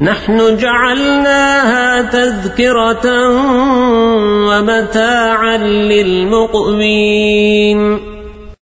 نحن جعلناها تذكرة ومتاعا للمقوين